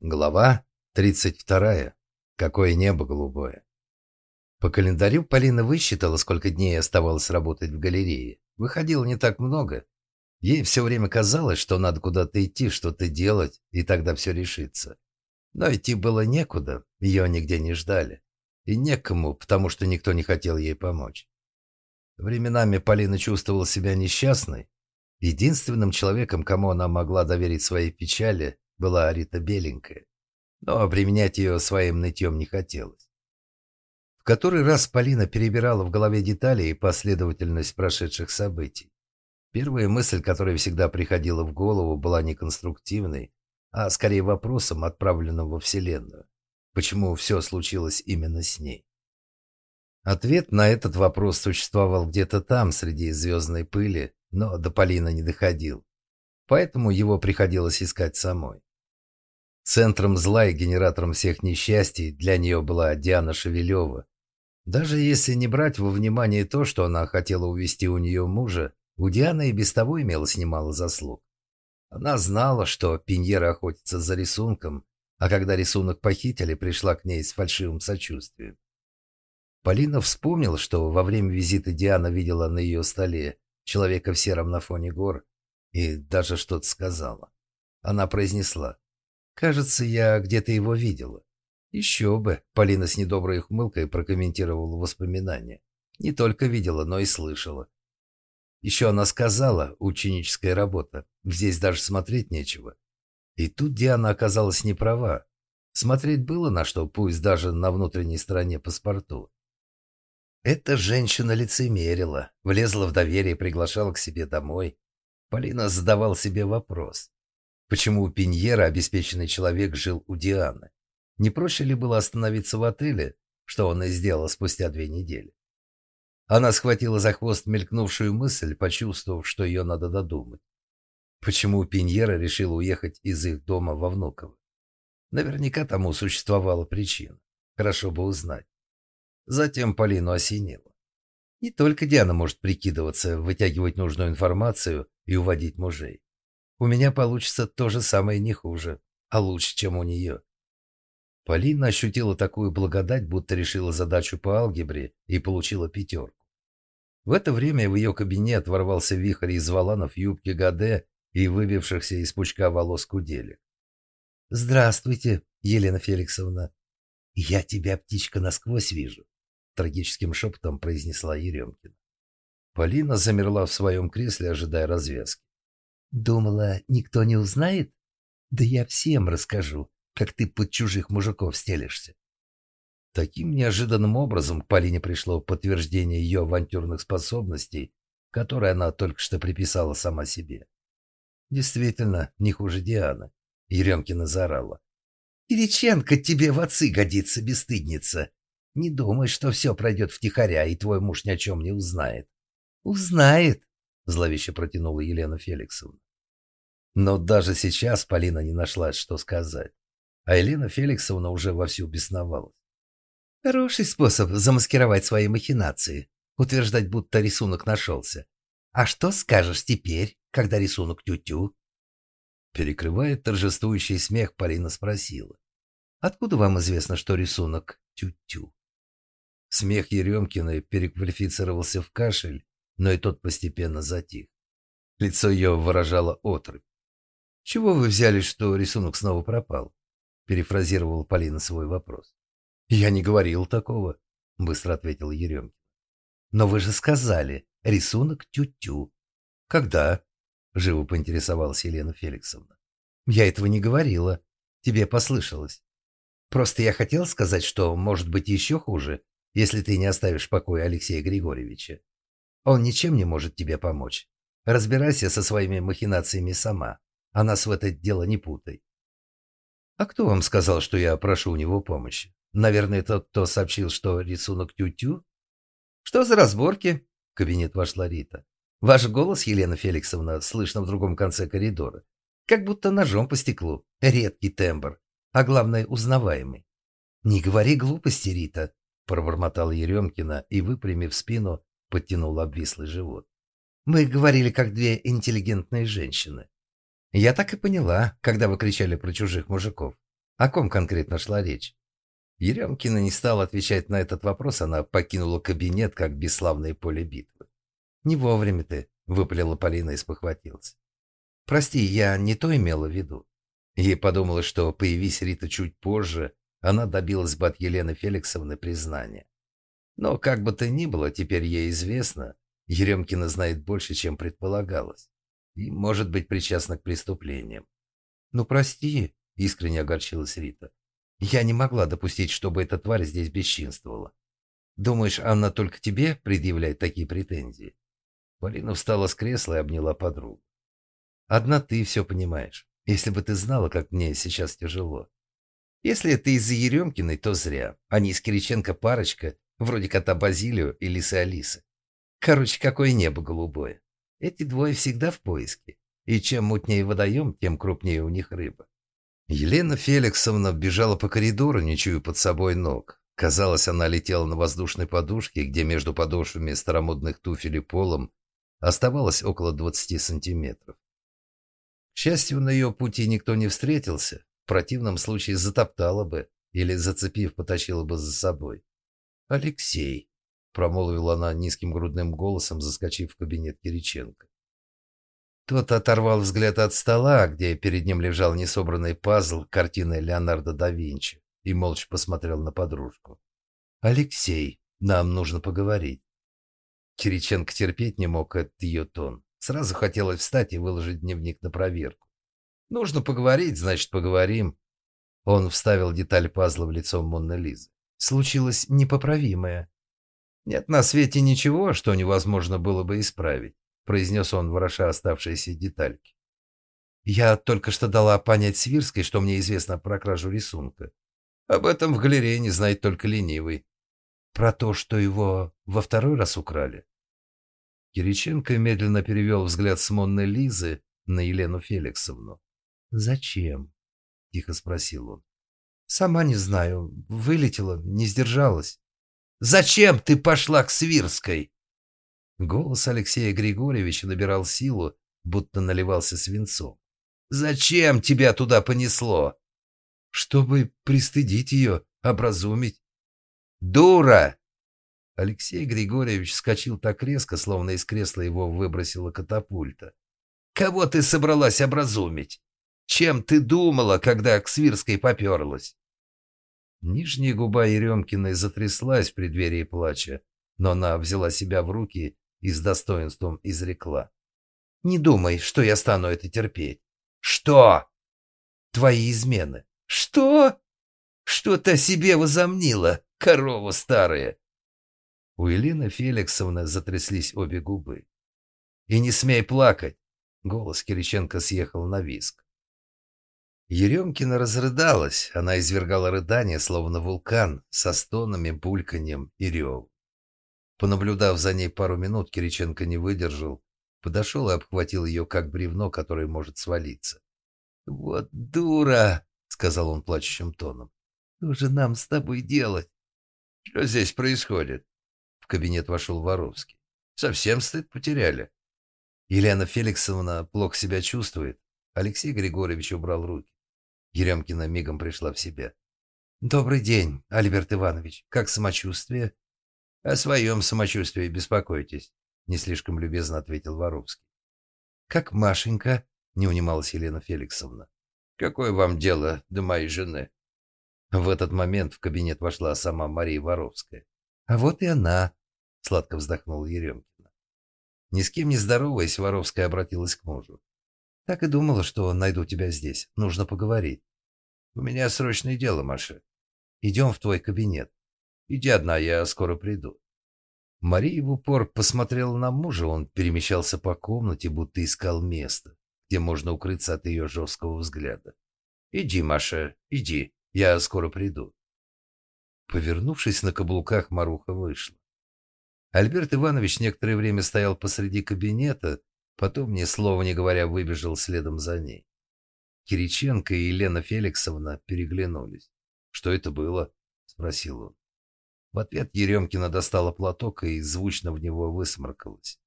Глава 32. Какое небо голубое. По календарю Полина высчитала, сколько дней оставалось работать в галерее. Выходило не так много. Ей все время казалось, что надо куда-то идти, что-то делать, и тогда все решится. Но идти было некуда, ее нигде не ждали. И некому, потому что никто не хотел ей помочь. Временами Полина чувствовала себя несчастной. Единственным человеком, кому она могла доверить свои печали, была Рита Беленькая. Но обременять ее своим нытьем не хотелось. В который раз Полина перебирала в голове детали и последовательность прошедших событий. Первая мысль, которая всегда приходила в голову, была не конструктивной, а скорее вопросом, отправленным во Вселенную. Почему все случилось именно с ней? Ответ на этот вопрос существовал где-то там, среди звездной пыли, но до Полины не доходил. Поэтому его приходилось искать самой. Центром зла и генератором всех несчастий для нее была Диана Шевелева. Даже если не брать во внимание то, что она хотела увести у нее мужа, у Дианы и без того имелось немало заслуг. Она знала, что Пиньера охотится за рисунком, а когда рисунок похитили, пришла к ней с фальшивым сочувствием. Полина вспомнила, что во время визита Диана видела на ее столе человека в сером на фоне гор и даже что-то сказала. Она произнесла Кажется, я где-то его видела. Еще бы, Полина с недоброй ухмылкой прокомментировала воспоминания. Не только видела, но и слышала. Еще она сказала, ученическая работа, здесь даже смотреть нечего. И тут Диана оказалась не права. Смотреть было на что, пусть даже на внутренней стороне паспорту. Эта женщина лицемерила, влезла в доверие приглашала к себе домой. Полина задавал себе вопрос. Почему у Пиньера обеспеченный человек жил у Дианы? Не проще ли было остановиться в отеле, что он и сделал спустя две недели? Она схватила за хвост мелькнувшую мысль, почувствовав, что ее надо додумать. Почему Пиньера решила уехать из их дома во Внуково? Наверняка тому существовала причина. Хорошо бы узнать. Затем Полину осенило. Не только Диана может прикидываться, вытягивать нужную информацию и уводить мужей. У меня получится то же самое не хуже, а лучше, чем у нее. Полина ощутила такую благодать, будто решила задачу по алгебре и получила пятерку. В это время в ее кабинет ворвался вихрь из валанов юбки Гаде и выбившихся из пучка волос куделек. «Здравствуйте, Елена Феликсовна. Я тебя, птичка, насквозь вижу», — трагическим шепотом произнесла Еремкина. Полина замерла в своем кресле, ожидая развязки. Думала, никто не узнает? Да я всем расскажу, как ты под чужих мужиков стелишься. Таким неожиданным образом к Полине пришло подтверждение ее авантюрных способностей, которые она только что приписала сама себе. Действительно, не хуже Дианы. Еремкина заорала. «Кириченко тебе в отцы годится, бесстыдница. Не думай, что все пройдет втихаря, и твой муж ни о чем не узнает». «Узнает зловеще протянула Елена Феликсовна. Но даже сейчас Полина не нашла, что сказать. А Елена Феликсовна уже вовсю бесновалась. Хороший способ замаскировать свои махинации, утверждать, будто рисунок нашелся. А что скажешь теперь, когда рисунок тю-тю? Перекрывая торжествующий смех, Полина спросила. Откуда вам известно, что рисунок тю-тю? Смех Еремкиной переквалифицировался в кашель, но и тот постепенно затих. Лицо ее выражало отрыбь. «Чего вы взяли, что рисунок снова пропал?» перефразировала Полина свой вопрос. «Я не говорил такого», — быстро ответил Еремкин. «Но вы же сказали, рисунок тю-тю». «Когда?» — живо поинтересовалась Елена Феликсовна. «Я этого не говорила. Тебе послышалось. Просто я хотел сказать, что может быть еще хуже, если ты не оставишь в покое Алексея Григорьевича. Он ничем не может тебе помочь. Разбирайся со своими махинациями сама, а нас в это дело не путай. А кто вам сказал, что я прошу у него помощи? Наверное, тот, кто сообщил, что рисунок тю-тю? Что за разборки? В кабинет вошла Рита. Ваш голос, Елена Феликсовна, слышно в другом конце коридора. Как будто ножом по стеклу. Редкий тембр. А главное, узнаваемый. «Не говори глупости, Рита», – пробормотала Еремкина и, выпрямив спину, подтянул обвислый живот. Мы говорили как две интеллигентные женщины. Я так и поняла, когда вы кричали про чужих мужиков. О ком конкретно шла речь? Еремкина не стала отвечать на этот вопрос, она покинула кабинет, как бесславное поле битвы. «Не вовремя ты», — выпалила Полина и спохватилась. «Прости, я не то имела в виду». Ей подумалось, что, появись Рита чуть позже, она добилась бы от Елены Феликсовны признания. Но как бы то ни было, теперь ей известно, Еремкина знает больше, чем предполагалось, и может быть причастна к преступлениям. «Ну, прости», — искренне огорчилась Рита. «Я не могла допустить, чтобы эта тварь здесь бесчинствовала. Думаешь, она только тебе предъявляет такие претензии?» Полина встала с кресла и обняла подругу. «Одна ты все понимаешь. Если бы ты знала, как мне сейчас тяжело. Если это из-за Еремкиной, то зря. Они с Кириченко парочка, вроде кота Базилио и лисы Алисы. Короче, какое небо голубое. Эти двое всегда в поиске. И чем мутнее водоем, тем крупнее у них рыба. Елена Феликсовна бежала по коридору, не чуя под собой ног. Казалось, она летела на воздушной подушке, где между подошвами старомодных туфель и полом оставалось около 20 сантиметров. К счастью, на ее пути никто не встретился. В противном случае затоптала бы или, зацепив, потащила бы за собой. «Алексей», — промолвила она низким грудным голосом, заскочив в кабинет Кириченко. Тот оторвал взгляд от стола, где перед ним лежал несобранный пазл картины Леонардо да Винчи, и молча посмотрел на подружку. «Алексей, нам нужно поговорить». Кириченко терпеть не мог этот ее тон. Сразу хотелось встать и выложить дневник на проверку. «Нужно поговорить, значит, поговорим». Он вставил деталь пазла в лицо Монны Лизы случилось непоправимое. «Нет на свете ничего, что невозможно было бы исправить», произнес он, вороша оставшиеся детальки. «Я только что дала понять Свирской, что мне известно про кражу рисунка. Об этом в галерее не знает только ленивый. Про то, что его во второй раз украли». Кириченко медленно перевел взгляд с Монны Лизы на Елену Феликсовну. «Зачем?» – тихо спросил он. Сама не знаю. Вылетела, не сдержалась. «Зачем ты пошла к Свирской?» Голос Алексея Григорьевича набирал силу, будто наливался свинцом. «Зачем тебя туда понесло?» «Чтобы пристыдить ее, образумить». «Дура!» Алексей Григорьевич вскочил так резко, словно из кресла его выбросила катапульта. «Кого ты собралась образумить? Чем ты думала, когда к Свирской поперлась?» Нижняя губа Еремкиной затряслась в преддверии плача, но она взяла себя в руки и с достоинством изрекла. «Не думай, что я стану это терпеть». «Что?» «Твои измены». «Что?» «Что ты о себе возомнила, корова старая?» У Елены Феликсовны затряслись обе губы. «И не смей плакать!» Голос Кириченко съехал на виск. Еремкина разрыдалась. Она извергала рыдания, словно вулкан, со стонами, бульканьем и рев. Понаблюдав за ней пару минут, Кириченко не выдержал, подошел и обхватил ее, как бревно, которое может свалиться. «Вот дура!» — сказал он плачущим тоном. «Что же нам с тобой делать?» «Что здесь происходит?» В кабинет вошел Воровский. «Совсем стыд потеряли?» Елена Феликсовна плохо себя чувствует. Алексей Григорьевич убрал руки. Еремкина мигом пришла в себя. «Добрый день, Альберт Иванович. Как самочувствие?» «О своем самочувствии беспокойтесь», — не слишком любезно ответил Воровский. «Как Машенька?» — не унималась Елена Феликсовна. «Какое вам дело до моей жены?» В этот момент в кабинет вошла сама Мария Воровская. «А вот и она», — сладко вздохнула Еремкина. Ни с кем не здороваясь, Воровская обратилась к мужу. Так и думала, что найду тебя здесь. Нужно поговорить. У меня срочное дело, Маша. Идем в твой кабинет. Иди одна, я скоро приду. Мария в упор посмотрела на мужа. Он перемещался по комнате, будто искал место, где можно укрыться от ее жесткого взгляда. Иди, Маша, иди. Я скоро приду. Повернувшись на каблуках, Маруха вышла. Альберт Иванович некоторое время стоял посреди кабинета, Потом, ни слова не говоря, выбежал следом за ней. Кириченко и Елена Феликсовна переглянулись. «Что это было?» – спросил он. В ответ Еремкина достала платок и звучно в него высморкалась.